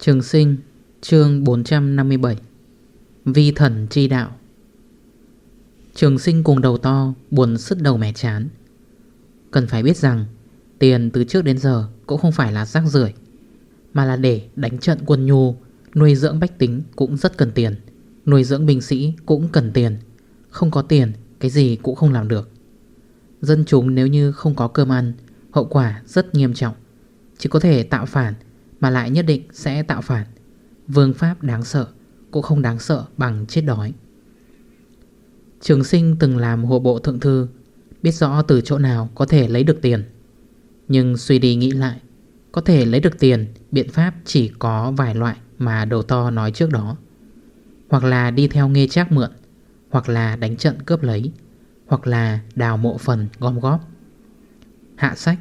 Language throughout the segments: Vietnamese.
Trường sinh, chương 457 Vi thần chi đạo. Trường sinh cùng đầu to, buồn sứt đầu mẻ chán. Cần phải biết rằng, Tiền từ trước đến giờ cũng không phải là rác rưởi, Mà là để đánh trận quân nhu, Nuôi dưỡng bách tính cũng rất cần tiền, Nuôi dưỡng binh sĩ cũng cần tiền. Không có tiền, Cái gì cũng không làm được. Dân chúng nếu như không có cơm ăn, Hậu quả rất nghiêm trọng. Chỉ có thể tạo phản mà lại nhất định sẽ tạo phản. Vương pháp đáng sợ, Cũng không đáng sợ bằng chết đói. Trường sinh từng làm hộ bộ thượng thư, Biết rõ từ chỗ nào có thể lấy được tiền. Nhưng suy đi nghĩ lại, Có thể lấy được tiền, Biện pháp chỉ có vài loại Mà đầu to nói trước đó. Hoặc là đi theo nghe trác mượn, Hoặc là đánh trận cướp lấy, Hoặc là đào mộ phần gom góp. Hạ sách.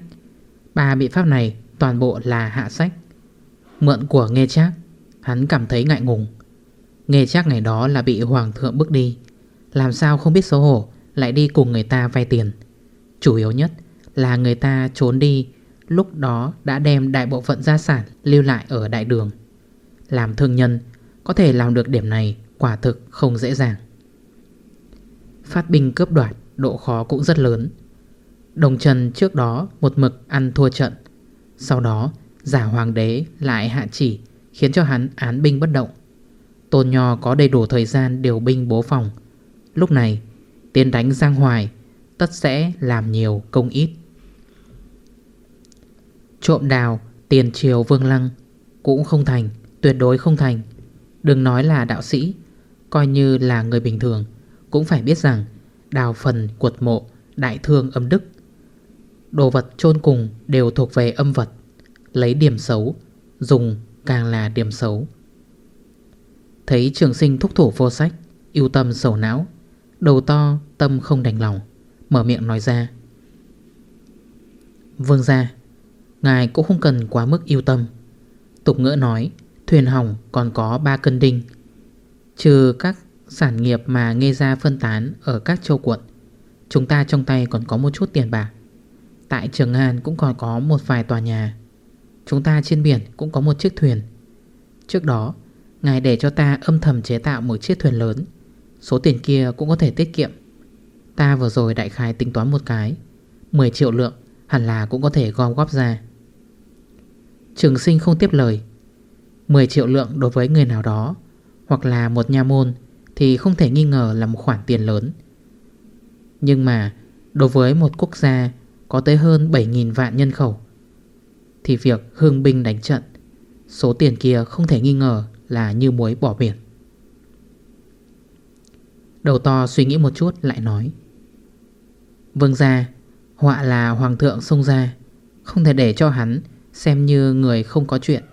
Ba biện pháp này toàn bộ là hạ sách. Mượn của nghe Trác, Hắn cảm thấy ngại ngùng. Nghe Trác ngày đó là bị hoàng thượng bước đi. Làm sao không biết xấu hổ Lại đi cùng người ta vay tiền. Chủ yếu nhất là người ta trốn đi Lúc đó đã đem đại bộ phận gia sản Lưu lại ở đại đường. Làm thương nhân Có thể làm được điểm này Quả thực không dễ dàng. Phát binh cướp đoạt Độ khó cũng rất lớn. Đồng Trần trước đó một mực ăn thua trận. Sau đó Giả hoàng đế lại hạ chỉ, Khiến cho hắn án binh bất động. Tôn Nho có đầy đủ thời gian điều binh bố phòng. Lúc này Tiến đánh Giang Hoài, Tất sẽ làm nhiều công ít. Trộm đào, Tiền triều vương lăng Cũng không thành, Tuyệt đối không thành. Đừng nói là đạo sĩ, Coi như là người bình thường, Cũng phải biết rằng Đào phần cuột mộ, Đại thương âm đức. Đồ vật chôn cùng đều thuộc về âm vật. Lấy điểm xấu, Dùng càng là điểm xấu. Thấy trường sinh thúc thủ vô sách Yêu tâm sầu não, Đầu to tâm không đành lòng, Mở miệng nói ra. Vương ra Ngài cũng không cần quá mức yêu tâm. Tục ngữ nói, Thuyền hỏng còn có 3 cân đinh. Trừ các sản nghiệp mà nghe ra phân tán Ở các châu quận, Chúng ta trong tay còn có một chút tiền bạc. Tại Trường An cũng còn có một vài tòa nhà. Chúng ta trên biển cũng có một chiếc thuyền. Trước đó, Ngài để cho ta âm thầm chế tạo một chiếc thuyền lớn. Số tiền kia cũng có thể tiết kiệm. Ta vừa rồi đại khái tính toán một cái 10 triệu lượng hẳn là cũng có thể gom góp ra. Trường sinh không tiếp lời. 10 triệu lượng đối với người nào đó, Hoặc là một nha môn, Thì không thể nghi ngờ là một khoản tiền lớn. Nhưng mà, Đối với một quốc gia Có tới hơn 7.000 vạn nhân khẩu thì việc hương binh đánh trận, Số tiền kia không thể nghi ngờ là như muối bỏ biển. Đầu to suy nghĩ một chút lại nói, Vương gia, Họa là hoàng thượng xông ra, Không thể để cho hắn Xem như người không có chuyện.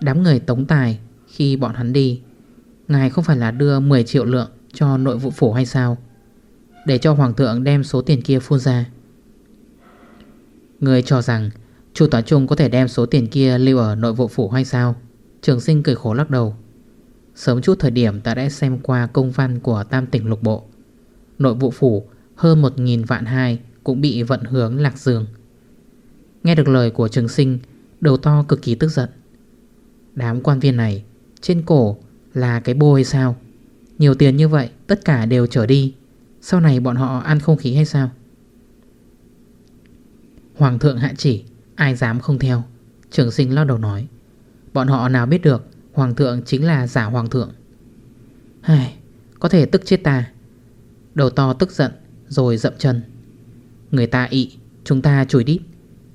Đám người tống tài Khi bọn hắn đi, Ngài không phải là đưa 10 triệu lượng Cho nội vụ phủ hay sao? Để cho hoàng thượng đem số tiền kia phun ra. Người cho rằng Chu Tòa Trung có thể đem số tiền kia lưu ở nội vụ phủ hay sao? Trường sinh cười khổ lắc đầu. Sớm chút thời điểm ta đã xem qua công văn của Tam tỉnh lục bộ. Nội vụ phủ, hơn 1.000 vạn hai cũng bị vận hướng lạc dương. Nghe được lời của trường sinh, Đầu to cực kỳ tức giận. Đám quan viên này, Trên cổ là cái bô hay sao? Nhiều tiền như vậy, Tất cả đều trở đi. Sau này bọn họ ăn không khí hay sao? Hoàng thượng hạ chỉ. Ai dám không theo? Trường sinh lao đầu nói. Bọn họ nào biết được Hoàng thượng chính là giả hoàng thượng. Hài, Có thể tức chết ta. Đầu to tức giận Rồi dậm chân. Người ta ị Chúng ta chùi đít.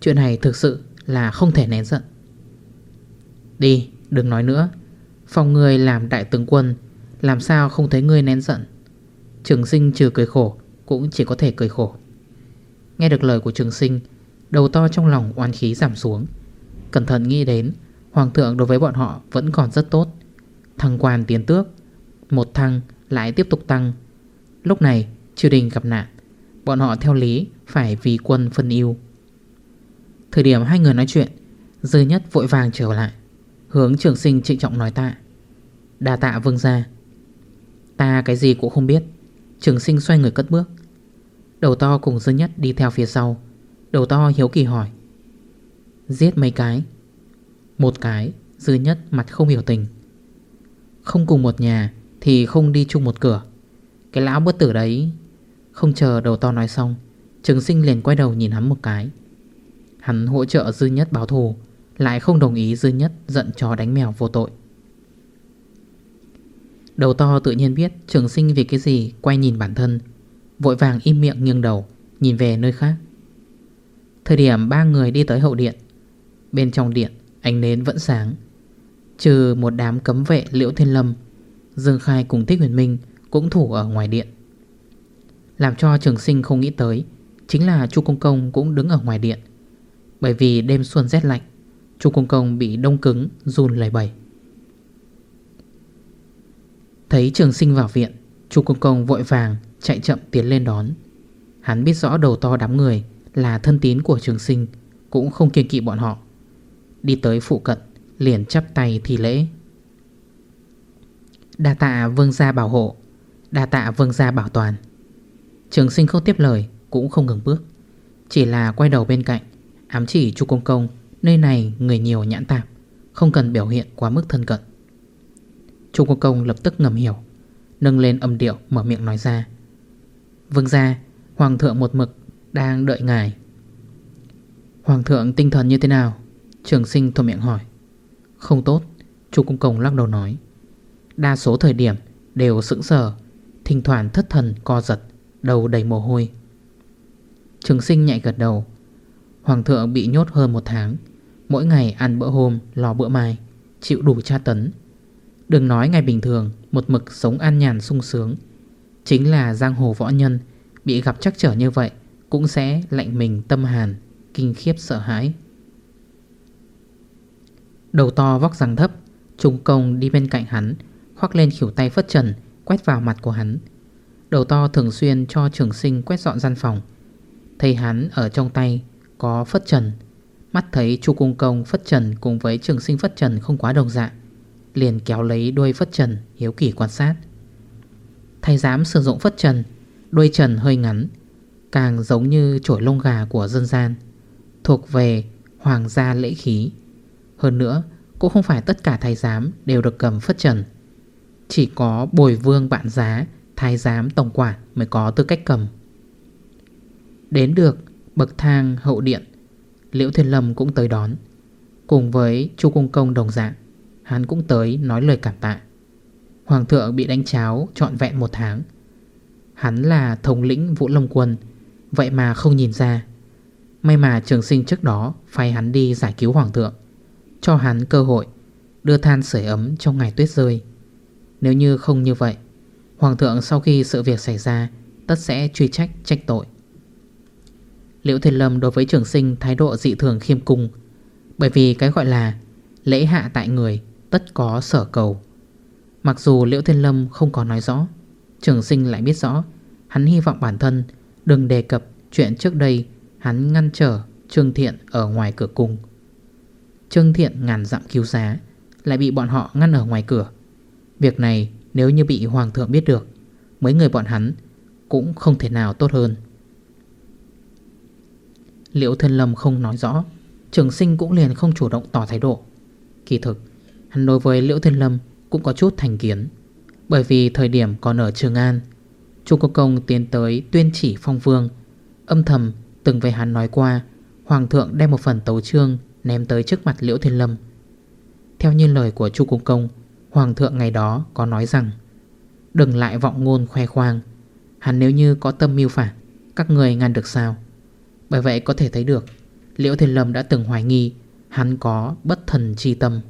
Chuyện này thực sự là không thể nén giận. Đi đừng nói nữa. Phòng người làm đại tướng quân Làm sao không thấy ngươi nén giận? Trường sinh trừ cười khổ Cũng chỉ có thể cười khổ. Nghe được lời của trường sinh Đầu to trong lòng oan khí giảm xuống. Cẩn thận nghĩ đến, Hoàng thượng đối với bọn họ vẫn còn rất tốt. Thăng quan tiến tước, Một thăng lại tiếp tục tăng. Lúc này, triều đình gặp nạn, Bọn họ theo lý phải vì quân phân ưu. Thời điểm hai người nói chuyện, Dư nhất vội vàng trở lại, Hướng trường sinh trịnh trọng nói tạ. Đà tạ vương ra Ta cái gì cũng không biết. Trường sinh xoay người cất bước. Đầu to cùng dư nhất đi theo phía sau. Đầu to hiếu kỳ hỏi. Giết mấy cái? Một cái, Dư nhất mặt không hiểu tình. Không cùng một nhà Thì không đi chung một cửa. Cái lão bất tử đấy. Không chờ đầu to nói xong, Trường sinh liền quay đầu nhìn hắn một cái. Hắn hỗ trợ dư nhất báo thù, Lại không đồng ý dư nhất giận chó đánh mèo vô tội. Đầu to tự nhiên biết trường sinh vì cái gì quay nhìn bản thân, Vội vàng im miệng nghiêng đầu, Nhìn về nơi khác. Thời điểm ba người đi tới hậu điện, Bên trong điện ánh nến vẫn sáng. Trừ một đám cấm vệ liễu thiên lâm, Dương Khai cùng Thích Huyền Minh Cũng thủ ở ngoài điện. Làm cho trường sinh không nghĩ tới, Chính là chu Công Công cũng đứng ở ngoài điện. Bởi vì đêm xuân rét lạnh, chu Công Công bị đông cứng, run lầy bầy Thấy trường sinh vào viện, chu Công Công vội vàng chạy chậm tiến lên đón. Hắn biết rõ đầu to đám người là thân tín của trường sinh, Cũng không kiên kỵ bọn họ. Đi tới phụ cận, Liền chắp tay thì lễ. Đà tạ vương gia bảo hộ Đà tạ vương gia bảo toàn. Trường sinh không tiếp lời, Cũng không ngừng bước. Chỉ là quay đầu bên cạnh, Ám chỉ chu công công, Nơi này người nhiều nhãn tạp, Không cần biểu hiện quá mức thân cận. Chu công công lập tức ngầm hiểu, Nâng lên âm điệu mở miệng nói ra. Vương gia, Hoàng thượng một mực đang đợi ngài. Hoàng thượng tinh thần như thế nào? Trường sinh thuộc miệng hỏi. Không tốt Chú Cung Công lắc đầu nói. Đa số thời điểm đều sững sờ, Thỉnh thoảng thất thần co giật, Đầu đầy mồ hôi. Trường sinh nhạy gật đầu. Hoàng thượng bị nhốt hơn một tháng, Mỗi ngày ăn bữa hôm lò bữa mai, Chịu đủ tra tấn. Đừng nói ngày bình thường, Một mực sống an nhàn sung sướng. Chính là giang hồ võ nhân, Bị gặp chắc trở như vậy cũng sẽ lạnh mình tâm hàn, Kinh khiếp sợ hãi. Đầu to vóc răng thấp, Trung công đi bên cạnh hắn, Khoác lên khỉu tay phất trần, Quét vào mặt của hắn. Đầu to thường xuyên cho trường sinh quét dọn gian phòng. Thấy hắn ở trong tay Có phất trần, Mắt thấy chu cung công phất trần Cùng với trường sinh phất trần không quá đồng dạng, Liền kéo lấy đuôi phất trần Hiếu kỳ quan sát. Thầy dám sử dụng phất trần, Đuôi trần hơi ngắn Càng giống như chổi lông gà của dân gian, Thuộc về hoàng gia lễ khí. Hơn nữa, Cũng không phải tất cả thái giám đều được cầm phất trần. Chỉ có bồi vương bạn giá, Thái giám tổng quản mới có tư cách cầm. Đến được bậc thang hậu điện, Liễu Thiên Lâm cũng tới đón. Cùng với chu Cung Công đồng dạng, Hắn cũng tới nói lời cảm tạ. Hoàng thượng bị đánh cháo trọn vẹn một tháng. Hắn là thống lĩnh Vũ Long Quân Vậy mà không nhìn ra. May mà trường sinh trước đó Phải hắn đi giải cứu hoàng thượng, Cho hắn cơ hội Đưa than sưởi ấm trong ngày tuyết rơi. Nếu như không như vậy, Hoàng thượng sau khi sự việc xảy ra, Tất sẽ truy trách trách tội. Liễu Thiên Lâm đối với trường sinh Thái độ dị thường khiêm cung, Bởi vì cái gọi là Lễ hạ tại người Tất có sở cầu. Mặc dù Liễu Thiên Lâm không có nói rõ, Trường sinh lại biết rõ Hắn hy vọng bản thân đừng đề cập chuyện trước đây, Hắn ngăn trở Trương Thiện ở ngoài cửa cung. Trương Thiện ngàn dặm cứu giá Lại bị bọn họ ngăn ở ngoài cửa. Việc này nếu như bị Hoàng thượng biết được, Mấy người bọn hắn Cũng không thể nào tốt hơn. Liễu Thân Lâm không nói rõ, Trường sinh cũng liền không chủ động tỏ thái độ. Kỳ thực, Hắn đối với Liễu Thân Lâm Cũng có chút thành kiến, Bởi vì thời điểm còn ở Trường An Chu Công Công tiến tới tuyên chỉ phong vương. Âm thầm, từng về hắn nói qua, Hoàng thượng đem một phần tấu trương Ném tới trước mặt Liễu Thiên Lâm. Theo như lời của Chu Công Công, Hoàng thượng ngày đó có nói rằng, Đừng lại vọng ngôn khoe khoang. Hắn nếu như có tâm mưu phản, Các người ngăn được sao? Bởi vậy có thể thấy được, Liễu Thiên Lâm đã từng hoài nghi Hắn có bất thần chi tâm.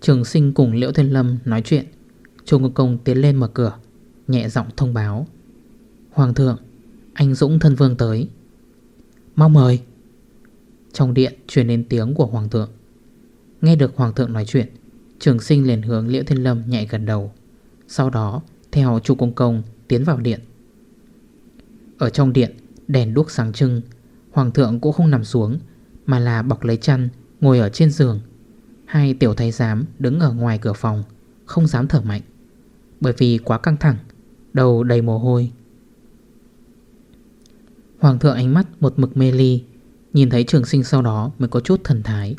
Trường sinh cùng Liễu Thiên Lâm nói chuyện. Trung Công Công tiến lên mở cửa, Nhẹ giọng thông báo. Hoàng thượng, Anh Dũng thân vương tới. Mau mời. Trong điện truyền đến tiếng của hoàng thượng. Nghe được hoàng thượng nói chuyện, Trường sinh liền hướng Liễu Thiên Lâm nhạy gần đầu. Sau đó, theo chu công công tiến vào điện. Ở trong điện, đèn đuốc sáng trưng, Hoàng thượng cũng không nằm xuống, Mà là bọc lấy chăn, Ngồi ở trên giường. Hai tiểu thái giám đứng ở ngoài cửa phòng, Không dám thở mạnh. Bởi vì quá căng thẳng, Đầu đầy mồ hôi. Hoàng thượng ánh mắt một mực mê ly, Nhìn thấy trường sinh sau đó mới có chút thần thái.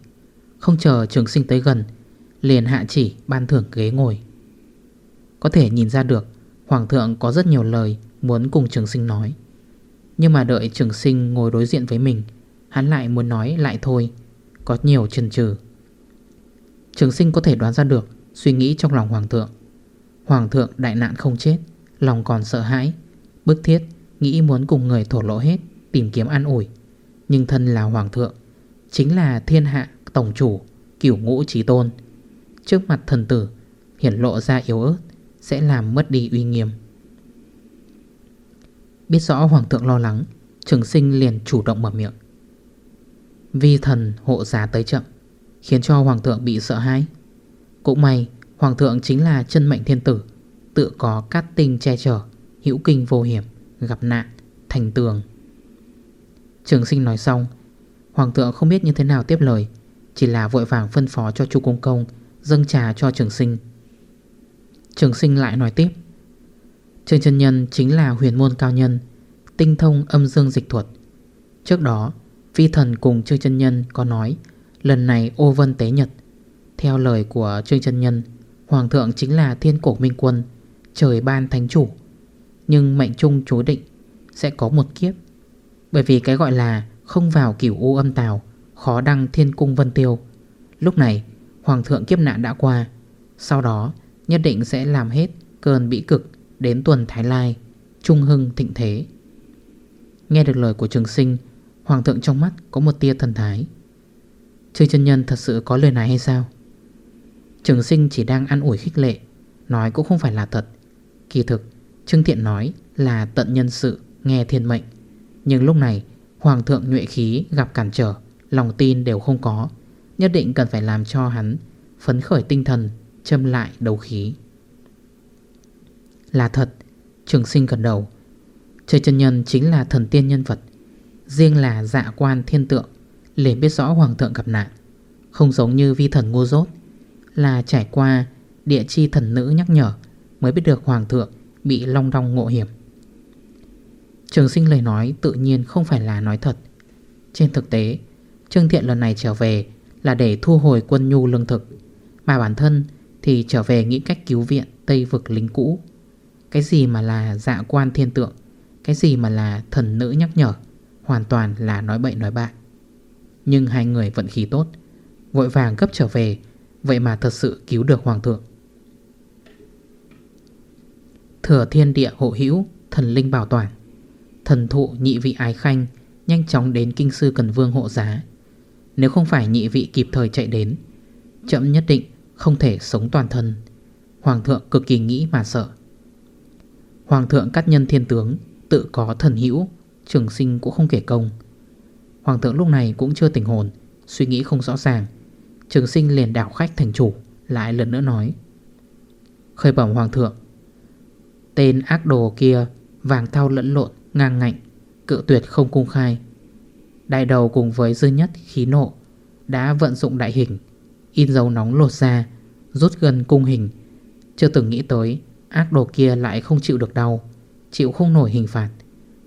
Không chờ trường sinh tới gần, Liền hạ chỉ ban thưởng ghế ngồi. Có thể nhìn ra được, Hoàng thượng có rất nhiều lời Muốn cùng trường sinh nói. Nhưng mà đợi trường sinh ngồi đối diện với mình, Hắn lại muốn nói lại thôi, Có nhiều chần chừ. Trường sinh có thể đoán ra được Suy nghĩ trong lòng hoàng thượng. Hoàng thượng đại nạn không chết, Lòng còn sợ hãi. Bức thiết, nghĩ muốn cùng người thổ lộ hết, Tìm kiếm an ủi. Nhưng thân là hoàng thượng, Chính là thiên hạ, tổng chủ, kiểu ngũ trí tôn. Trước mặt thần tử, Hiển lộ ra yếu ớt, Sẽ làm mất đi uy nghiêm. Biết rõ hoàng thượng lo lắng, Trường sinh liền chủ động mở miệng. Vi thần hộ giá tới chậm, Khiến cho hoàng thượng bị sợ hãi. Cũng may hoàng thượng chính là chân mệnh thiên tử, Tự có cát tinh che chở, Hữu kinh vô hiểm, Gặp nạn, thành tường. Trường sinh nói xong, Hoàng thượng không biết như thế nào tiếp lời, Chỉ là vội vàng phân phó cho chu công công, Dâng trà cho trường sinh. Trường sinh lại nói tiếp Trường chân nhân chính là huyền môn cao nhân, Tinh thông âm dương dịch thuật. Trước đó, Phi thần cùng Trương chân Nhân có nói, Lần này ô vân tế nhật. Theo lời của Trương chân Nhân Hoàng thượng chính là thiên cổ minh quân, Trời ban thánh chủ. Nhưng mệnh trung chú định Sẽ có một kiếp. Bởi vì cái gọi là không vào kiểu u âm tào, Khó đăng thiên cung vân tiêu. Lúc này, Hoàng thượng kiếp nạn đã qua. Sau đó, nhất định sẽ làm hết Cơn bĩ cực đến tuần Thái Lai, Trung hưng thịnh thế. Nghe được lời của trường sinh, Hoàng thượng trong mắt có một tia thần thái. Chư chân nhân thật sự có lời này hay sao? Trường sinh chỉ đang ăn ủi khích lệ, Nói cũng không phải là thật. Kỳ thực, Trương Thiện nói là tận nhân sự, Nghe thiên mệnh. Nhưng lúc này, Hoàng thượng nhuệ khí gặp cản trở, Lòng tin đều không có. Nhất định cần phải làm cho hắn Phấn khởi tinh thần, Châm lại đầu khí. Là thật, Trường sinh gần đầu. Trời chân nhân chính là thần tiên nhân vật. Riêng là dạ quan thiên tượng, liền biết rõ hoàng thượng gặp nạn. Không giống như vi thần ngu dốt là trải qua, địa chi thần nữ nhắc nhở Mới biết được hoàng thượng bị long đong ngộ hiểm. Trường sinh lời nói tự nhiên không phải là nói thật. Trên thực tế, Trương Thiện lần này trở về Là để thu hồi quân nhu lương thực, Mà bản thân thì trở về nghĩ cách cứu viện Tây vực lính cũ. Cái gì mà là dạ quan thiên tượng, Cái gì mà là thần nữ nhắc nhở, Hoàn toàn là nói bậy nói bạ. Nhưng hai người vận khí tốt, Vội vàng gấp trở về Vậy mà thật sự cứu được hoàng thượng. Thừa thiên địa hộ hữu, Thần linh bảo toàn. Thần thụ nhị vị ái khanh, Nhanh chóng đến kinh sư cần vương hộ giá. Nếu không phải nhị vị kịp thời chạy đến, Chậm nhất định không thể sống toàn thân. Hoàng thượng cực kỳ nghĩ mà sợ. Hoàng thượng cắt nhân thiên tướng, Tự có thần hữu, Trường sinh cũng không kể công. Hoàng thượng lúc này cũng chưa tỉnh hồn, Suy nghĩ không rõ ràng. Trường sinh liền đảo khách thành chủ, Lại lần nữa nói. Khởi bẩm hoàng thượng, Tên ác đồ kia Vàng thao lẫn lộn, ngang ngạnh, Cự tuyệt không cung khai. Đại đầu cùng với dư nhất khí nộ Đã vận dụng đại hình, In dấu nóng lột ra, Rút gần cung hình. Chưa từng nghĩ tới, Ác đồ kia lại không chịu được đau, Chịu không nổi hình phạt.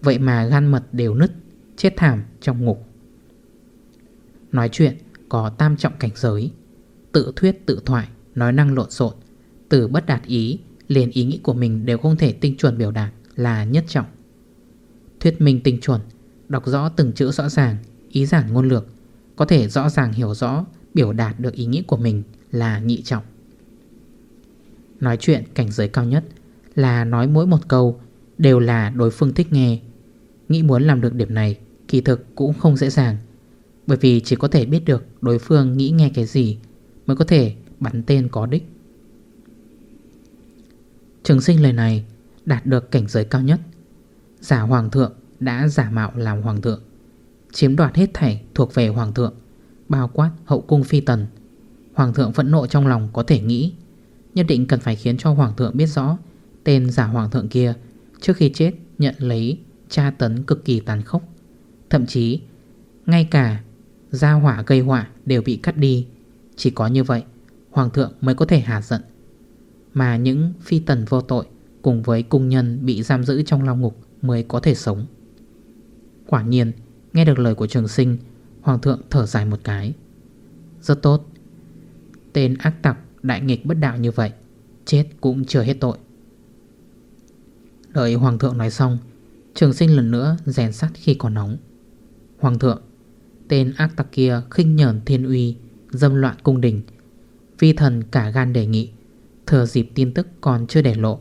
Vậy mà gan mật đều nứt, Chết thảm trong ngục. Nói chuyện có tam trọng cảnh giới. Tự thuyết tự thoại, Nói năng lộn xộn. Từ bất đạt ý, Liền ý nghĩ của mình đều không thể tinh chuẩn biểu đạt Là nhất trọng. Thuyết minh tinh chuẩn, Đọc rõ từng chữ rõ ràng, Ý giản ngôn lược, Có thể rõ ràng hiểu rõ, Biểu đạt được ý nghĩ của mình là nhị trọng. Nói chuyện cảnh giới cao nhất Là nói mỗi một câu Đều là đối phương thích nghe. Nghĩ muốn làm được điểm này, Kỳ thực cũng không dễ dàng. Bởi vì chỉ có thể biết được đối phương nghĩ nghe cái gì Mới có thể bắn tên có đích. Trường sinh lời này đạt được cảnh giới cao nhất. Giả hoàng thượng đã giả mạo làm hoàng thượng, Chiếm đoạt hết thảy thuộc về Hoàng thượng, Bao quát hậu cung phi tần. Hoàng thượng phẫn nộ trong lòng có thể nghĩ, Nhất định cần phải khiến cho Hoàng thượng biết rõ Tên giả Hoàng thượng kia Trước khi chết nhận lấy tra tấn cực kỳ tàn khốc. Thậm chí, Ngay cả gia hỏa gây họa đều bị cắt đi. Chỉ có như vậy, Hoàng thượng mới có thể hạ giận. Mà những phi tần vô tội Cùng với cung nhân bị giam giữ trong lao ngục Mới có thể sống. Quả nhiên, Nghe được lời của trường sinh, Hoàng thượng thở dài một cái. Rất tốt. Tên ác tặc đại nghịch bất đạo như vậy, Chết cũng chưa hết tội. Đợi Hoàng thượng nói xong, Trường sinh lần nữa rèn sắt khi còn nóng. Hoàng thượng Tên ác tặc kia khinh nhởn thiên uy, Dâm loạn cung đình. Phi thần cả gan đề nghị, Thừa dịp tin tức còn chưa để lộ,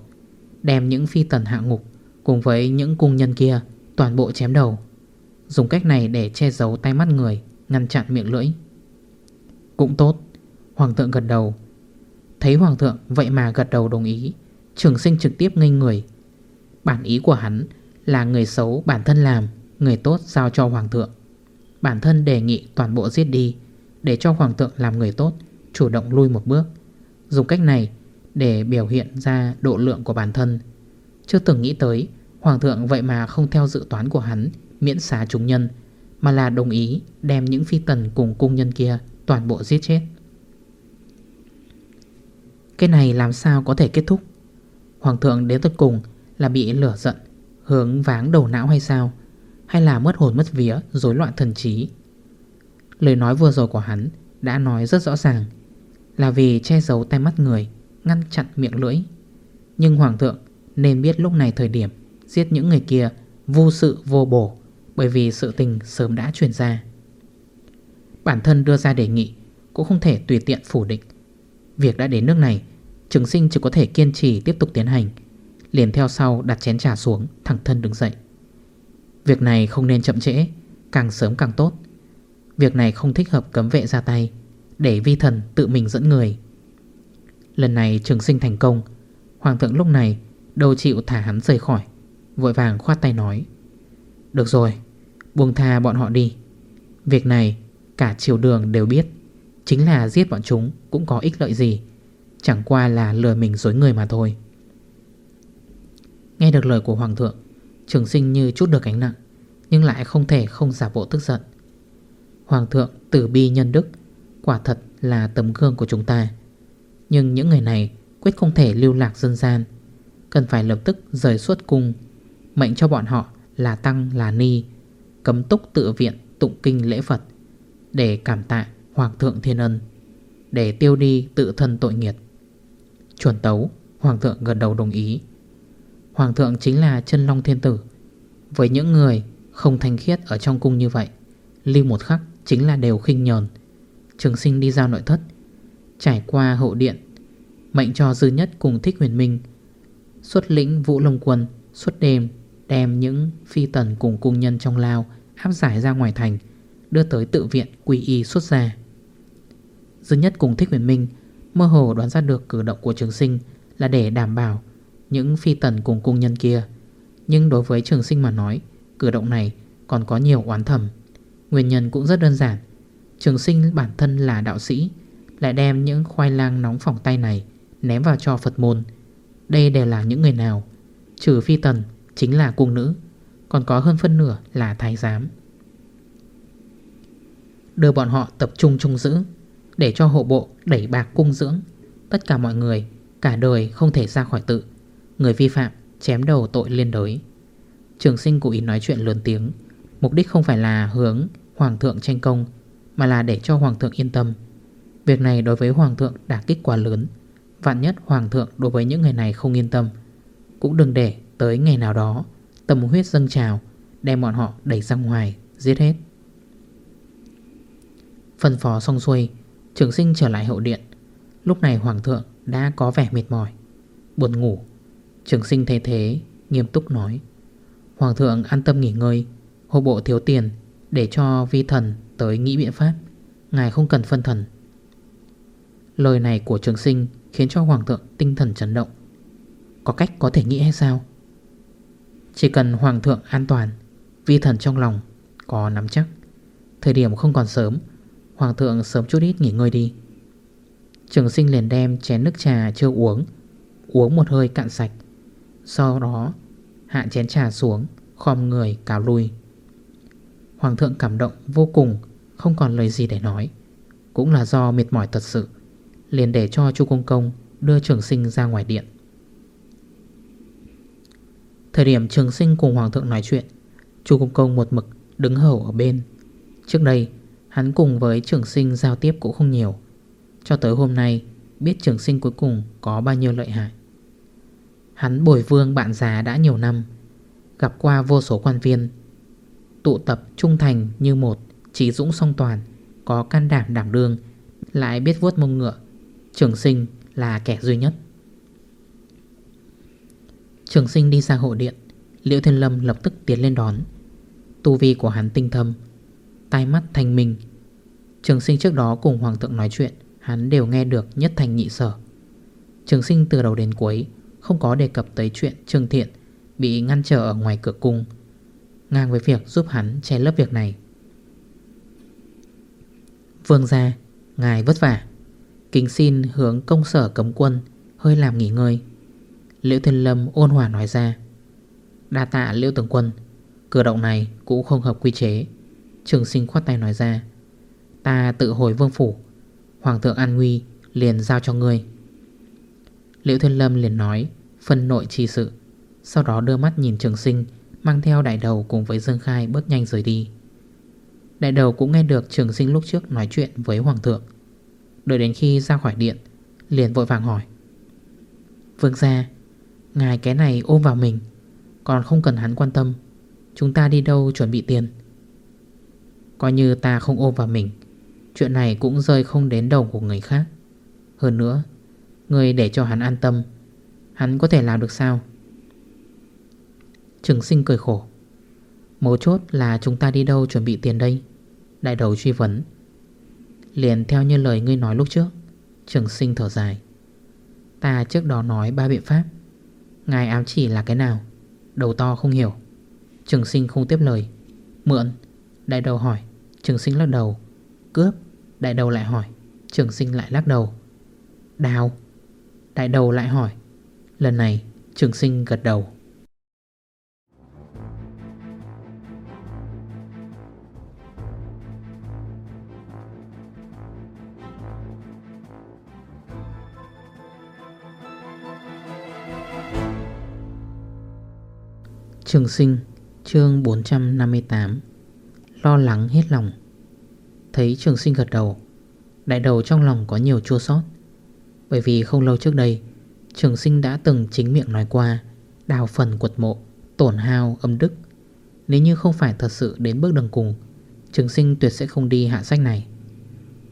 Đem những phi tần hạ ngục Cùng với những cung nhân kia Toàn bộ chém đầu. Dùng cách này để che giấu tay mắt người, Ngăn chặn miệng lưỡi. Cũng tốt, Hoàng thượng gật đầu. Thấy hoàng thượng vậy mà gật đầu đồng ý, Trường sinh trực tiếp ngây người. Bản ý của hắn là người xấu bản thân làm, Người tốt giao cho hoàng thượng. Bản thân đề nghị toàn bộ giết đi, Để cho hoàng thượng làm người tốt, Chủ động lui một bước. Dùng cách này để biểu hiện ra độ lượng của bản thân. Chưa từng nghĩ tới, Hoàng thượng vậy mà không theo dự toán của hắn, Miễn xá chúng nhân, Mà là đồng ý đem những phi tần cùng cung nhân kia Toàn bộ giết chết. Cái này làm sao có thể kết thúc? Hoàng thượng đến tất cùng là bị lửa giận, Hướng váng đầu não hay sao? Hay là mất hồn mất vía, Rối loạn thần trí. Lời nói vừa rồi của hắn Đã nói rất rõ ràng, Là vì che giấu tay mắt người, Ngăn chặn miệng lưỡi. Nhưng hoàng thượng nên biết lúc này thời điểm Giết những người kia vô sự vô bổ, Bởi vì sự tình sớm đã truyền ra. Bản thân đưa ra đề nghị Cũng không thể tùy tiện phủ định. Việc đã đến nước này, Trường sinh chỉ có thể kiên trì tiếp tục tiến hành, Liền theo sau đặt chén trà xuống, Thẳng thân đứng dậy. Việc này không nên chậm trễ, Càng sớm càng tốt. Việc này không thích hợp cấm vệ ra tay, Để vi thần tự mình dẫn người. Lần này trường sinh thành công, Hoàng thượng lúc này đâu chịu thả hắn rời khỏi, Vội vàng khoát tay nói. Được rồi, Buông tha bọn họ đi. Việc này cả triều đường đều biết, Chính là giết bọn chúng cũng có ích lợi gì, Chẳng qua là lừa mình dối người mà thôi. Nghe được lời của Hoàng thượng Trường sinh như chút được ánh nặng, Nhưng lại không thể không giả bộ tức giận. Hoàng thượng, tử bi nhân đức, Quả thật là tấm gương của chúng ta. Nhưng những người này Quyết không thể lưu lạc dân gian, Cần phải lập tức rời suốt cung. Mệnh cho bọn họ là tăng, là ni, Cấm túc tự viện tụng kinh lễ Phật, Để cảm tạ Hoàng thượng thiên ân, Để tiêu đi tự thân tội nghiệt Chuẩn tấu, Hoàng thượng gần đầu đồng ý. Hoàng thượng chính là chân long thiên tử. Với những người không thanh khiết ở trong cung như vậy, Lưu một khắc chính là đều khinh nhờn. Trường sinh đi ra nội thất, Trải qua hậu điện, Mệnh cho dư nhất cùng thích huyền minh Xuất lĩnh vũ lông quân, Suốt đêm đem những phi tần cùng cung nhân trong lao Áp giải ra ngoài thành, Đưa tới tự viện quy y xuất ra Dư nhất cùng thích huyền minh Mơ hồ đoán ra được cử động của trường sinh Là để đảm bảo những phi tần cùng cung nhân kia. Nhưng đối với trường sinh mà nói, Cử động này còn có nhiều oán thầm. Nguyên nhân cũng rất đơn giản. Trường sinh bản thân là đạo sĩ, Lại đem những khoai lang nóng phỏng tay này Ném vào cho Phật môn. Đây đều là những người nào, Trừ phi tần chính là cung nữ, Còn có hơn phân nửa là thái giám. Đưa bọn họ tập trung trung giữ, Để cho hộ bộ đẩy bạc cung dưỡng, Tất cả mọi người, Cả đời không thể ra khỏi tự. Người vi phạm chém đầu tội liên đới Trường sinh cố ý nói chuyện lớn tiếng. Mục đích không phải là hướng Hoàng thượng tranh công, Mà là để cho Hoàng thượng yên tâm. Việc này đối với Hoàng thượng đã kích quá lớn. Vạn nhất Hoàng thượng đối với những người này không yên tâm, Cũng đừng để tới ngày nào đó Tâm huyết dâng trào, Đem bọn họ đẩy ra ngoài, Giết hết. Phân phó xong xuôi, Trường sinh trở lại hậu điện. Lúc này Hoàng thượng đã có vẻ mệt mỏi, Buồn ngủ. Trường sinh thấy thế, nghiêm túc nói. Hoàng thượng an tâm nghỉ ngơi Hộ bộ thiếu tiền Để cho vi thần tới nghĩ biện pháp. Ngài không cần phân thần. Lời này của trường sinh Khiến cho hoàng thượng tinh thần chấn động. Có cách có thể nghĩ hay sao? Chỉ cần hoàng thượng an toàn, Vi thần trong lòng Có nắm chắc. Thời điểm không còn sớm, Hoàng thượng sớm chút ít nghỉ ngơi đi. Trường sinh liền đem chén nước trà chưa uống Uống một hơi cạn sạch. Sau đó, hạ chén trà xuống, Khom người, cáo lui. Hoàng thượng cảm động vô cùng, Không còn lời gì để nói. Cũng là do mệt mỏi thật sự, Liền để cho chu Công Công đưa trường sinh ra ngoài điện. Thời điểm trường sinh cùng Hoàng thượng nói chuyện, chu Công Công một mực đứng hầu ở bên. Trước đây, hắn cùng với trường sinh giao tiếp cũng không nhiều. Cho tới hôm nay, biết trường sinh cuối cùng có bao nhiêu lợi hại. Hắn bồi vương bạn già đã nhiều năm, Gặp qua vô số quan viên, Tụ tập trung thành như một Trí dũng song toàn, Có can đảm đảm đương, Lại biết vuốt mông ngựa, Trường sinh là kẻ duy nhất. Trường sinh đi ra hộ điện, Liễu Thiên Lâm lập tức tiến lên đón. Tu vi của hắn tinh thâm, Tai mắt thanh minh. Trường sinh trước đó cùng Hoàng thượng nói chuyện, Hắn đều nghe được nhất thành nhị sở. Trường sinh từ đầu đến cuối không có đề cập tới chuyện Trương Thiện Bị ngăn trở ở ngoài cửa cung, Ngang với việc giúp hắn che lấp việc này. Vương gia, Ngài vất vả. Kính xin hướng công sở cấm quân Hơi làm nghỉ ngơi. Liễu Thiên Lâm ôn hòa nói ra. Đa tạ Liễu Tướng Quân. Cử động này cũng không hợp quy chế. Trường sinh khoát tay nói ra. Ta tự hồi vương phủ. Hoàng thượng an nguy liền giao cho ngươi. Liễu Thiên Lâm liền nói Phân nội chi sự. Sau đó đưa mắt nhìn trường sinh, Mang theo đại đầu cùng với Dương Khai bước nhanh rời đi. Đại đầu cũng nghe được trường sinh lúc trước nói chuyện với Hoàng thượng. Đợi đến khi ra khỏi điện, Liền vội vàng hỏi, Vương ra Ngài cái này ôm vào mình, Còn không cần hắn quan tâm, Chúng ta đi đâu chuẩn bị tiền? Coi như ta không ôm vào mình, Chuyện này cũng rơi không đến đầu của người khác. Hơn nữa Người để cho hắn an tâm. Hắn có thể làm được sao? Trường sinh cười khổ. Mấu chốt là chúng ta đi đâu chuẩn bị tiền đây? Đại đầu truy vấn. Liền theo như lời ngươi nói lúc trước. Trường sinh thở dài. Ta trước đó nói ba biện pháp. Ngài ám chỉ là cái nào? Đầu to không hiểu. Trường sinh không tiếp lời. Mượn. Đại đầu hỏi. Trường sinh lắc đầu. Cướp. Đại đầu lại hỏi. Trường sinh lại lắc đầu. Đào. Đại đầu lại hỏi. Lần này, trường sinh gật đầu. Trường sinh, chương 458 Lo lắng hết lòng. Thấy trường sinh gật đầu, Đại đầu trong lòng có nhiều chua sót bởi vì không lâu trước đây, Trường sinh đã từng chính miệng nói qua Đào phần quật mộ, Tổn hao âm đức. Nếu như không phải thật sự đến bước đường cùng, Trường sinh tuyệt sẽ không đi hạ sách này.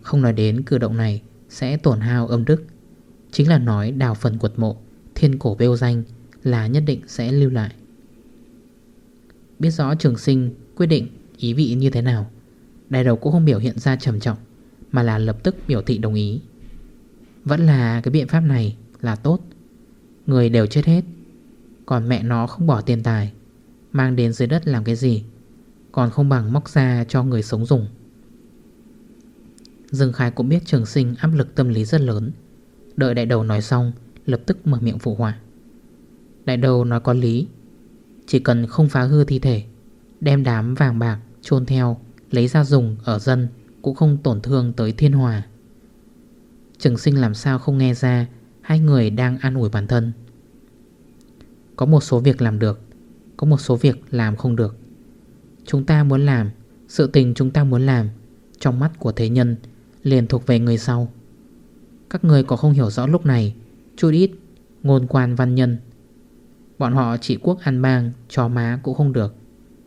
Không nói đến cử động này Sẽ tổn hao âm đức. Chính là nói đào phần quật mộ, Thiên cổ bêu danh Là nhất định sẽ lưu lại. Biết rõ trường sinh quyết định ý vị như thế nào, Đại đầu cũng không biểu hiện ra trầm trọng, Mà là lập tức biểu thị đồng ý. Vẫn là cái biện pháp này là tốt. Người đều chết hết. Còn mẹ nó không bỏ tiền tài, Mang đến dưới đất làm cái gì? Còn không bằng móc ra cho người sống dùng. Dương Khai cũng biết trường sinh áp lực tâm lý rất lớn. Đợi đại đầu nói xong, Lập tức mở miệng phụ họa. Đại đầu nói có lý. Chỉ cần không phá hư thi thể, Đem đám vàng bạc chôn theo, Lấy ra dùng ở dân Cũng không tổn thương tới thiên hòa. Trường sinh làm sao không nghe ra, Hai người đang an ủi bản thân. Có một số việc làm được, Có một số việc làm không được. Chúng ta muốn làm, Sự tình chúng ta muốn làm, Trong mắt của thế nhân, Liền thuộc về người sau. Các người có không hiểu rõ lúc này, Chút ít, ngôn quan văn nhân. Bọn họ chỉ quốc ăn bang, Cho má cũng không được,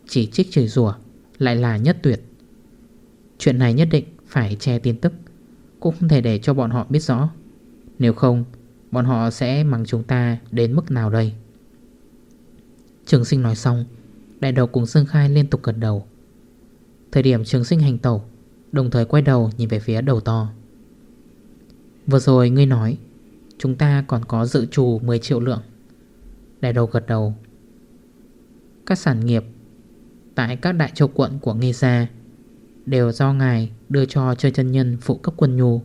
Chỉ trích chửi rủa, Lại là nhất tuyệt. Chuyện này nhất định phải che tin tức. Cũng không thể để cho bọn họ biết rõ. Nếu không, Bọn họ sẽ mắng chúng ta đến mức nào đây? Trường sinh nói xong, Đại đầu cùng Dương Khai liên tục gật đầu. Thời điểm trường sinh hành tẩu, Đồng thời quay đầu nhìn về phía đầu to. Vừa rồi ngươi nói, Chúng ta còn có dự trù 10 triệu lượng. Đại đầu gật đầu. Các sản nghiệp Tại các đại châu quận của Nghê Gia Đều do ngài đưa cho chơi chân nhân phụ cấp quân nhu.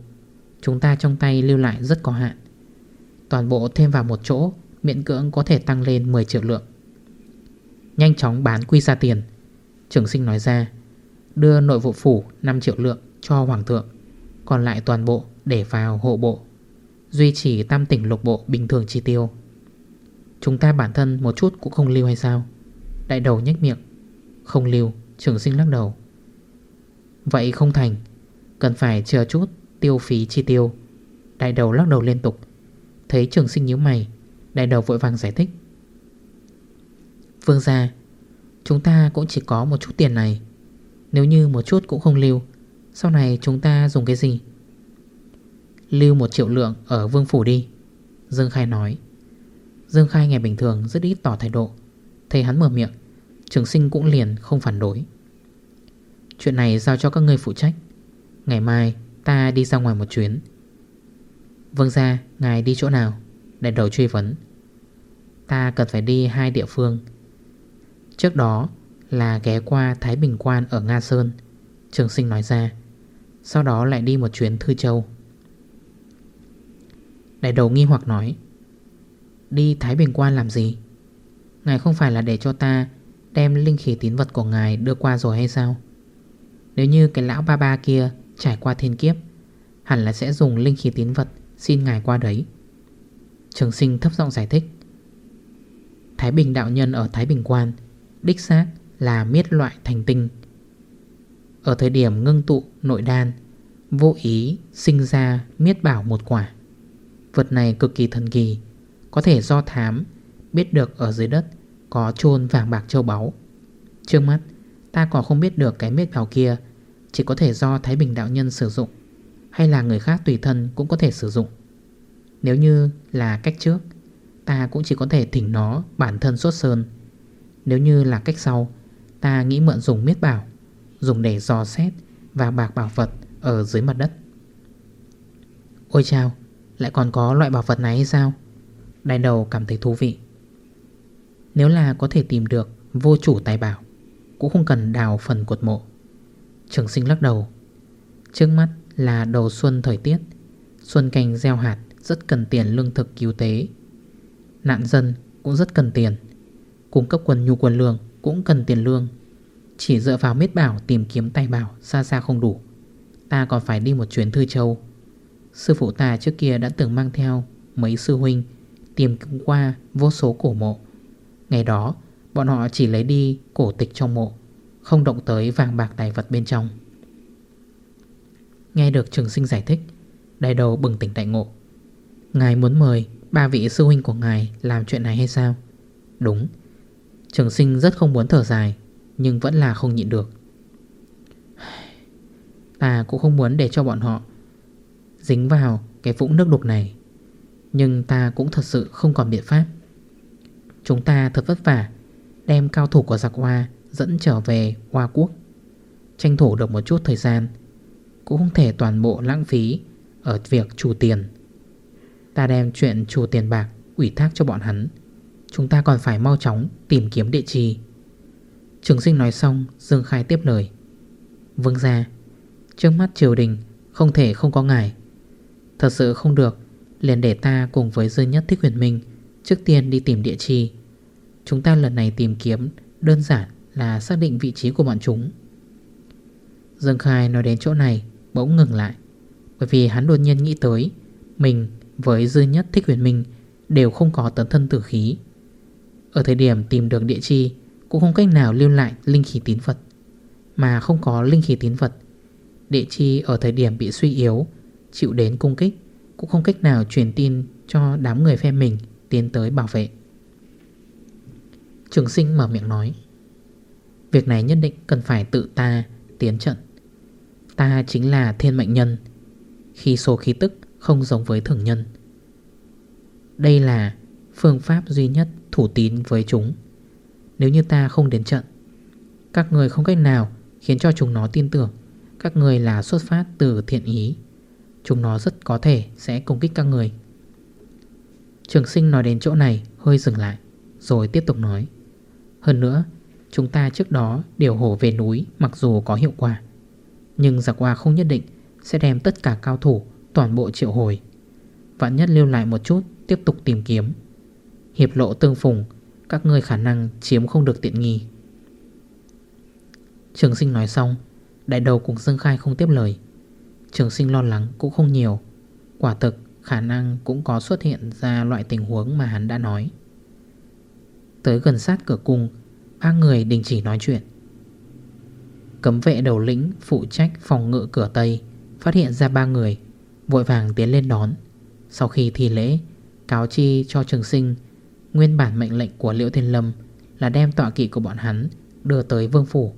Chúng ta trong tay lưu lại rất có hạn. Toàn bộ thêm vào một chỗ, Miễn cưỡng có thể tăng lên 10 triệu lượng. Nhanh chóng bán quy ra tiền. Trường sinh nói ra, Đưa nội vụ phủ 5 triệu lượng cho hoàng thượng, Còn lại toàn bộ để vào hộ bộ, Duy trì tam tỉnh lục bộ bình thường chi tiêu. Chúng ta bản thân một chút cũng không lưu hay sao? Đại đầu nhách miệng, Không lưu, Trường sinh lắc đầu. Vậy không thành. Cần phải chờ chút, tiêu phí chi tiêu. Đại đầu lắc đầu liên tục. Thấy trường sinh nhíu mày, Đại đầu vội vàng giải thích. Vương gia, Chúng ta cũng chỉ có một chút tiền này. Nếu như một chút cũng không lưu, Sau này chúng ta dùng cái gì? Lưu một triệu lượng ở vương phủ đi. Dương Khai nói. Dương Khai ngày bình thường, rất ít tỏ thái độ. Thấy hắn mở miệng, Trường sinh cũng liền không phản đối. Chuyện này giao cho các người phụ trách. Ngày mai, ta đi ra ngoài một chuyến. Vương ra, Ngài đi chỗ nào? Đại đầu truy vấn. Ta cần phải đi hai địa phương. Trước đó là ghé qua Thái Bình Quan ở Nga Sơn, Trường sinh nói ra. Sau đó lại đi một chuyến Thư Châu. Đại đầu nghi hoặc nói, Đi Thái Bình Quan làm gì? Ngài không phải là để cho ta Đem linh khí tín vật của ngài đưa qua rồi hay sao? Nếu như cái lão ba ba kia Trải qua thiên kiếp, Hẳn là sẽ dùng linh khí tín vật Xin ngài qua đấy. Trường sinh thấp giọng giải thích. Thái Bình đạo nhân ở Thái Bình Quan, Đích xác là miết loại thành tinh. Ở thời điểm ngưng tụ nội đan, Vô ý sinh ra miết bảo một quả. Vật này cực kỳ thần kỳ, Có thể do thám Biết được ở dưới đất Có chôn vàng bạc châu báu. Trước mắt, ta còn không biết được cái miết bảo kia chỉ có thể do Thái Bình đạo nhân sử dụng, Hay là người khác tùy thân cũng có thể sử dụng. Nếu như là cách trước, Ta cũng chỉ có thể thỉnh nó bản thân xuất sơn. Nếu như là cách sau, Ta nghĩ mượn dùng miết bảo, Dùng để dò xét Và bạc bảo vật ở dưới mặt đất. Ôi chào Lại còn có loại bảo vật này hay sao? Đại đầu cảm thấy thú vị. Nếu là có thể tìm được Vô chủ tài bảo, Cũng không cần đào phần cột mộ. Trường sinh lắc đầu. Trước mắt là đầu xuân thời tiết. Xuân canh gieo hạt, Rất cần tiền lương thực cứu tế. Nạn dân cũng rất cần tiền. Cung cấp quân nhu quân lương Cũng cần tiền lương. Chỉ dựa vào miết bảo tìm kiếm tay bảo Xa xa không đủ. Ta còn phải đi một chuyến Thư Châu. Sư phụ ta trước kia đã từng mang theo Mấy sư huynh Tìm qua vô số cổ mộ. Ngày đó, bọn họ chỉ lấy đi cổ tịch trong mộ. Không động tới vàng bạc tài vật bên trong. Nghe được trường sinh giải thích, Đại đầu bừng tỉnh đại ngộ. Ngài muốn mời ba vị sư huynh của ngài làm chuyện này hay sao? Đúng. Trường sinh rất không muốn thở dài, Nhưng vẫn là không nhịn được. Ta cũng không muốn để cho bọn họ Dính vào cái vũng nước đục này, Nhưng ta cũng thật sự không còn biện pháp. Chúng ta thật vất vả Đem cao thủ của giặc hoa Dẫn trở về Hoa Quốc. Tranh thủ được một chút thời gian, Cũng không thể toàn bộ lãng phí Ở việc chủ tiền. Ta đem chuyện chủ tiền bạc Ủy thác cho bọn hắn. Chúng ta còn phải mau chóng tìm kiếm địa chỉ. Trường sinh nói xong, Dương Khai tiếp lời. Vâng ra Trước mắt triều đình Không thể không có ngài. Thật sự không được, Liền để ta cùng với Dương Nhất Thích Huyền Minh Trước tiên đi tìm địa chỉ. Chúng ta lần này tìm kiếm Đơn giản là xác định vị trí của bọn chúng. Dương Khai nói đến chỗ này, Bỗng ngừng lại, Bởi vì hắn đột nhiên nghĩ tới, Mình với Dư Nhất, Thích Huyền Minh Đều không có tấn thân tử khí. Ở thời điểm tìm được địa chi, Cũng không cách nào lưu lại linh khí tín vật, Mà không có linh khí tín vật. Địa chi ở thời điểm bị suy yếu, Chịu đến cung kích, Cũng không cách nào truyền tin cho đám người phe mình Tiến tới bảo vệ. Trường sinh mở miệng nói Việc này nhất định cần phải tự ta tiến trận. Ta chính là thiên mệnh nhân, Khi số khí tức không giống với thường nhân. Đây là phương pháp duy nhất thủ tín với chúng. Nếu như ta không đến trận, Các người không cách nào khiến cho chúng nó tin tưởng. Các người là xuất phát từ thiện ý. Chúng nó rất có thể sẽ công kích các người. Trường sinh nói đến chỗ này, hơi dừng lại, Rồi tiếp tục nói. Hơn nữa Chúng ta trước đó điều hổ về núi Mặc dù có hiệu quả. Nhưng giặc hoa không nhất định Sẽ đem tất cả cao thủ, Toàn bộ triệu hồi. Vạn nhất lưu lại một chút, Tiếp tục tìm kiếm. Hiệp lộ tương phùng, Các người khả năng chiếm không được tiện nghi. Trường sinh nói xong, Đại đầu cùng Dương Khai không tiếp lời. Trường sinh lo lắng cũng không nhiều. Quả thực, khả năng cũng có xuất hiện ra loại tình huống mà hắn đã nói. Tới gần sát cửa cung Ba người đình chỉ nói chuyện. Cấm vệ đầu lĩnh phụ trách phòng ngự cửa Tây Phát hiện ra ba người, Vội vàng tiến lên đón. Sau khi thi lễ, Cáo chi cho trường sinh, Nguyên bản mệnh lệnh của Liễu Thiên Lâm Là đem tọa kỵ của bọn hắn Đưa tới vương phủ.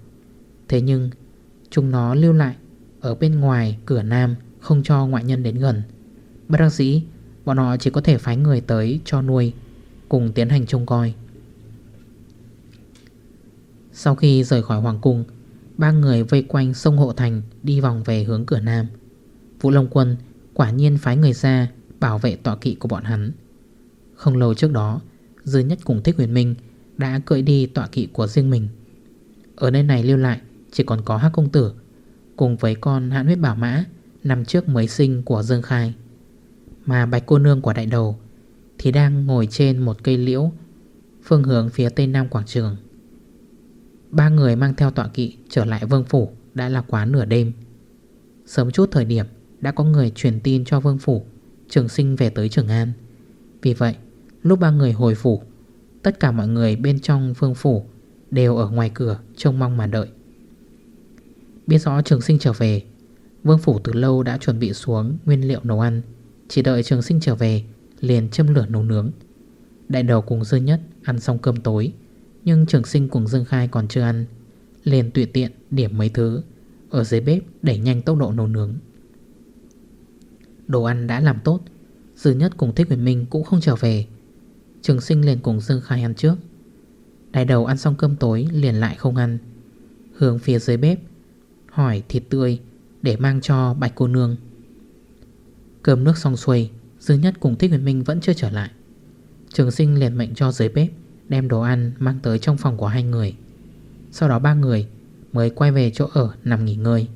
Thế nhưng, Chúng nó lưu lại Ở bên ngoài cửa Nam Không cho ngoại nhân đến gần. Bất đắc dĩ, Bọn họ chỉ có thể phái người tới cho nuôi, Cùng tiến hành trông coi. Sau khi rời khỏi Hoàng Cung, Ba người vây quanh sông Hộ Thành Đi vòng về hướng cửa Nam. Vũ Long Quân quả nhiên phái người ra Bảo vệ tọa kỵ của bọn hắn. Không lâu trước đó, Dư nhất cùng Thích Huyền Minh Đã cưỡi đi tọa kỵ của riêng mình. Ở nơi này lưu lại Chỉ còn có Hắc Công Tử Cùng với con hãn huyết bảo mã Nằm trước mới sinh của Dương Khai. Mà bạch cô nương của đại đầu Thì đang ngồi trên một cây liễu Phương hướng phía tây nam quảng trường. Ba người mang theo tọa kỵ trở lại vương phủ Đã là quá nửa đêm. Sớm chút thời điểm, Đã có người truyền tin cho vương phủ, Trường sinh về tới Trường An. Vì vậy, lúc ba người hồi phủ, Tất cả mọi người bên trong vương phủ Đều ở ngoài cửa trông mong mà đợi. Biết rõ trường sinh trở về, Vương phủ từ lâu đã chuẩn bị xuống Nguyên liệu nấu ăn. Chỉ đợi trường sinh trở về, Liền châm lửa nấu nướng. Đại đầu cùng dư Nhất ăn xong cơm tối nhưng trường sinh cùng Dương Khai còn chưa ăn, Liền tùy tiện điểm mấy thứ, Ở dưới bếp đẩy nhanh tốc độ nấu nướng. Đồ ăn đã làm tốt, Dư nhất cùng Thích Huyền Minh cũng không trở về. Trường sinh liền cùng Dương Khai ăn trước. Đại đầu ăn xong cơm tối liền lại không ăn. Hướng phía dưới bếp, Hỏi thịt tươi Để mang cho bạch cô nương. Cơm nước xong xuôi, Dư nhất cùng Thích Huyền Minh vẫn chưa trở lại. Trường sinh liền mệnh cho dưới bếp Đem đồ ăn mang tới trong phòng của hai người. Sau đó ba người Mới quay về chỗ ở nằm nghỉ ngơi.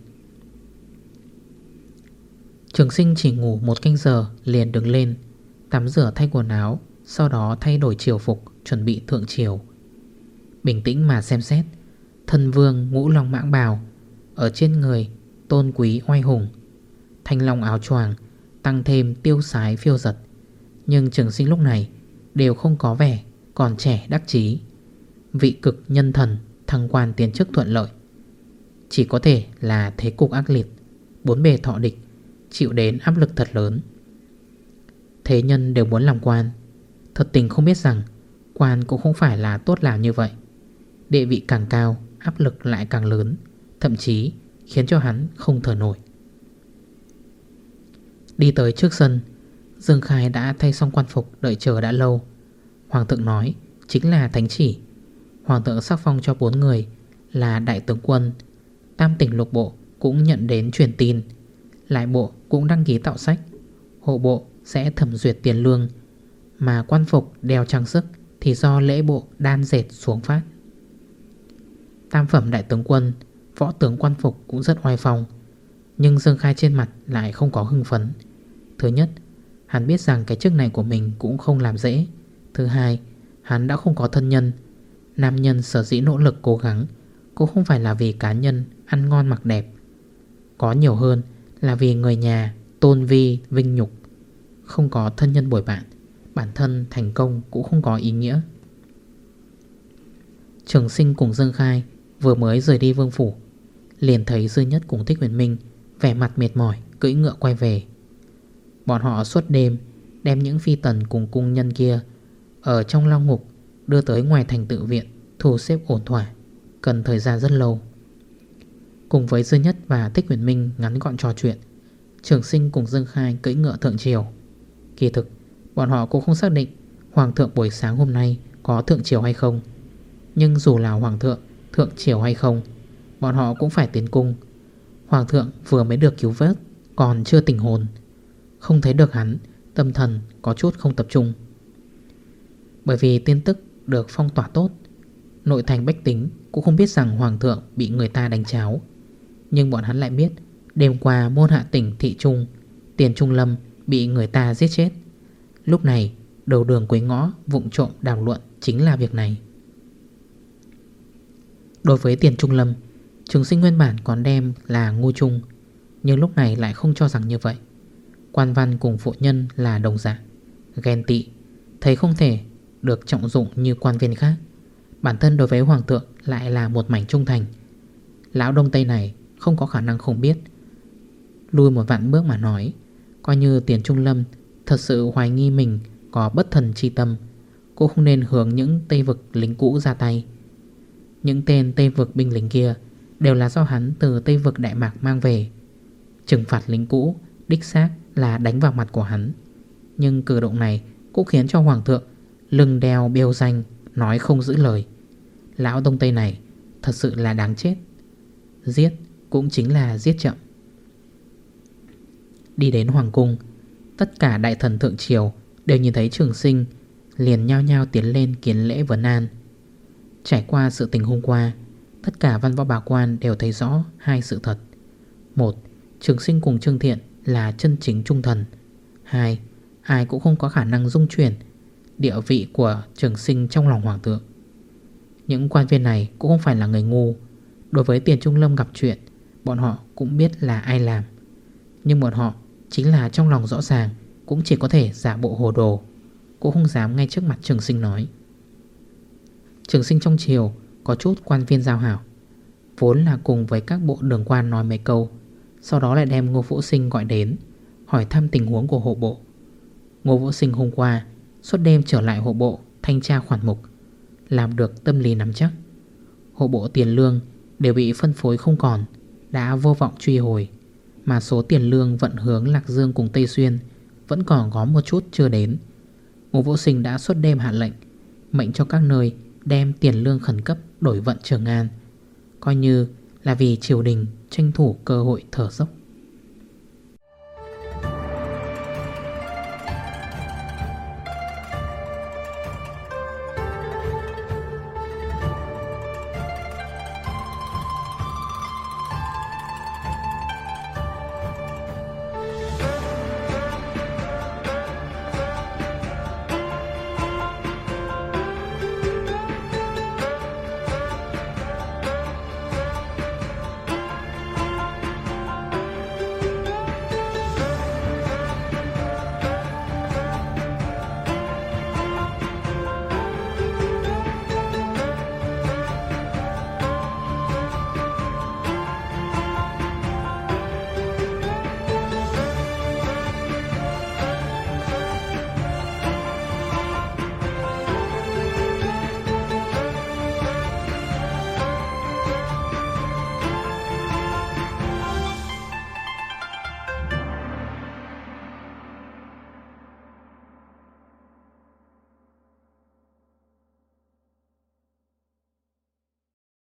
Trường sinh chỉ ngủ một canh giờ liền đứng lên, Tắm rửa thay quần áo, Sau đó thay đổi chiều phục, Chuẩn bị thượng chiều. Bình tĩnh mà xem xét, Thân vương ngũ lòng mãng bào, Ở trên người tôn quý oai hùng. Thanh long áo choàng Tăng thêm tiêu sái phiêu giật, Nhưng trường sinh lúc này Đều không có vẻ còn trẻ đắc chí. Vị cực nhân thần, Thăng quan tiến chức thuận lợi. Chỉ có thể là thế cục ác liệt, Bốn bề thọ địch, Chịu đến áp lực thật lớn. Thế nhân đều muốn làm quan. Thật tình không biết rằng, Quan cũng không phải là tốt làm như vậy. Địa vị càng cao, Áp lực lại càng lớn, Thậm chí khiến cho hắn không thở nổi. Đi tới trước sân, Dương Khai đã thay xong quan phục, Đợi chờ đã lâu. Hoàng thượng nói, chính là thánh chỉ. Hoàng thượng sắc phong cho bốn người Là đại tướng quân, Tam tỉnh lục bộ cũng nhận đến truyền tin. Lại bộ cũng đăng ký tạo sách, Hộ bộ sẽ thẩm duyệt tiền lương, Mà quan phục đeo trang sức Thì do lễ bộ đan dệt xuống phát. Tam phẩm đại tướng quân, Võ tướng quan phục cũng rất oai phong, Nhưng Dương Khai trên mặt lại không có hưng phấn. Thứ nhất, Hắn biết rằng cái chức này của mình cũng không làm dễ. Thứ hai Hắn đã không có thân nhân. Nam nhân sở dĩ nỗ lực cố gắng Cũng không phải là vì cá nhân Ăn ngon mặc đẹp. Có nhiều hơn là vì người nhà Tôn vi, vinh nhục. Không có thân nhân bồi bạn Bản thân thành công cũng không có ý nghĩa. Trường sinh cùng Dương Khai Vừa mới rời đi vương phủ Liền thấy Dư Nhất cùng Thích Huyền Minh Vẻ mặt mệt mỏi cưỡi ngựa quay về. Bọn họ suốt đêm Đem những phi tần cùng cung nhân kia ở trong long ngục, Đưa tới ngoài thành tự viện, Thu xếp ổn thỏa, Cần thời gian rất lâu. Cùng với Dư Nhất và Thích Huyền Minh ngắn gọn trò chuyện, Trường sinh cùng Dương Khai cưỡi ngựa thượng triều. Kỳ thực, Bọn họ cũng không xác định Hoàng thượng buổi sáng hôm nay có thượng triều hay không. Nhưng dù là hoàng thượng Thượng triều hay không, Bọn họ cũng phải tiến cung. Hoàng thượng vừa mới được cứu vớt, Còn chưa tỉnh hồn. Không thấy được hắn, Tâm thần có chút không tập trung. Bởi vì tin tức được phong tỏa tốt, Nội thành bách tính Cũng không biết rằng hoàng thượng bị người ta đánh cháo. Nhưng bọn hắn lại biết, Đêm qua môn hạ tỉnh Thị Trung, Tiền Trung Lâm bị người ta giết chết. Lúc này, đầu đường quấy ngõ vụng trộm đàm luận chính là việc này. Đối với Tiền Trung Lâm, Trường sinh nguyên bản còn đem là ngu trung, Nhưng lúc này lại không cho rằng như vậy. Quan văn cùng phụ nhân là đồng dạng, Ghen tị, Thấy không thể được trọng dụng như quan viên khác. Bản thân đối với hoàng thượng lại là một mảnh trung thành. Lão Đông Tây này không có khả năng không biết. Lui một vạn bước mà nói, Coi như tiền trung lâm Thật sự hoài nghi mình có bất thần chi tâm, Cũng không nên hướng những Tây vực lính cũ ra tay. Những tên Tây vực binh lính kia Đều là do hắn từ Tây vực Đại Mạc mang về. Trừng phạt lính cũ Đích xác là đánh vào mặt của hắn. Nhưng cử động này Cũng khiến cho Hoàng thượng Lưng đeo biêu danh Nói không giữ lời. Lão Đông Tây này Thật sự là đáng chết. Giết cũng chính là giết chậm. Đi đến Hoàng Cung Tất cả đại thần thượng triều Đều nhìn thấy trường sinh Liền nhao nhau tiến lên kiến lễ vấn an. Trải qua sự tình hôm qua Tất cả văn võ bà quan đều thấy rõ hai sự thật. Một, Trường sinh cùng Trương Thiện là chân chính trung thần. Hai, ai cũng không có khả năng dung chuyển Địa vị của trường sinh trong lòng hoàng thượng. Những quan viên này cũng không phải là người ngu. Đối với tiền trung lâm gặp chuyện, Bọn họ cũng biết là ai làm. Nhưng bọn họ chính là trong lòng rõ ràng Cũng chỉ có thể giả bộ hồ đồ, Cũng không dám ngay trước mặt trường sinh nói. Trường sinh trong chiều Có chút quan viên giao hảo, Vốn là cùng với các bộ đường quan nói mấy câu, Sau đó lại đem Ngô Vũ Sinh gọi đến, Hỏi thăm tình huống của hộ bộ. Ngô Vũ Sinh hôm qua Suốt đêm trở lại hộ bộ Thanh tra khoản mục, Làm được tâm lý nắm chắc. Hộ bộ tiền lương đều bị phân phối không còn, Đã vô vọng truy hồi, Mà số tiền lương vận hướng Lạc Dương cùng Tây Xuyên Vẫn còn có một chút chưa đến. Ngô Vũ Sinh đã suốt đêm hạ lệnh, Mệnh cho các nơi đem tiền lương khẩn cấp đổi vận Trường An, Coi như là vì triều đình tranh thủ cơ hội thở dốc.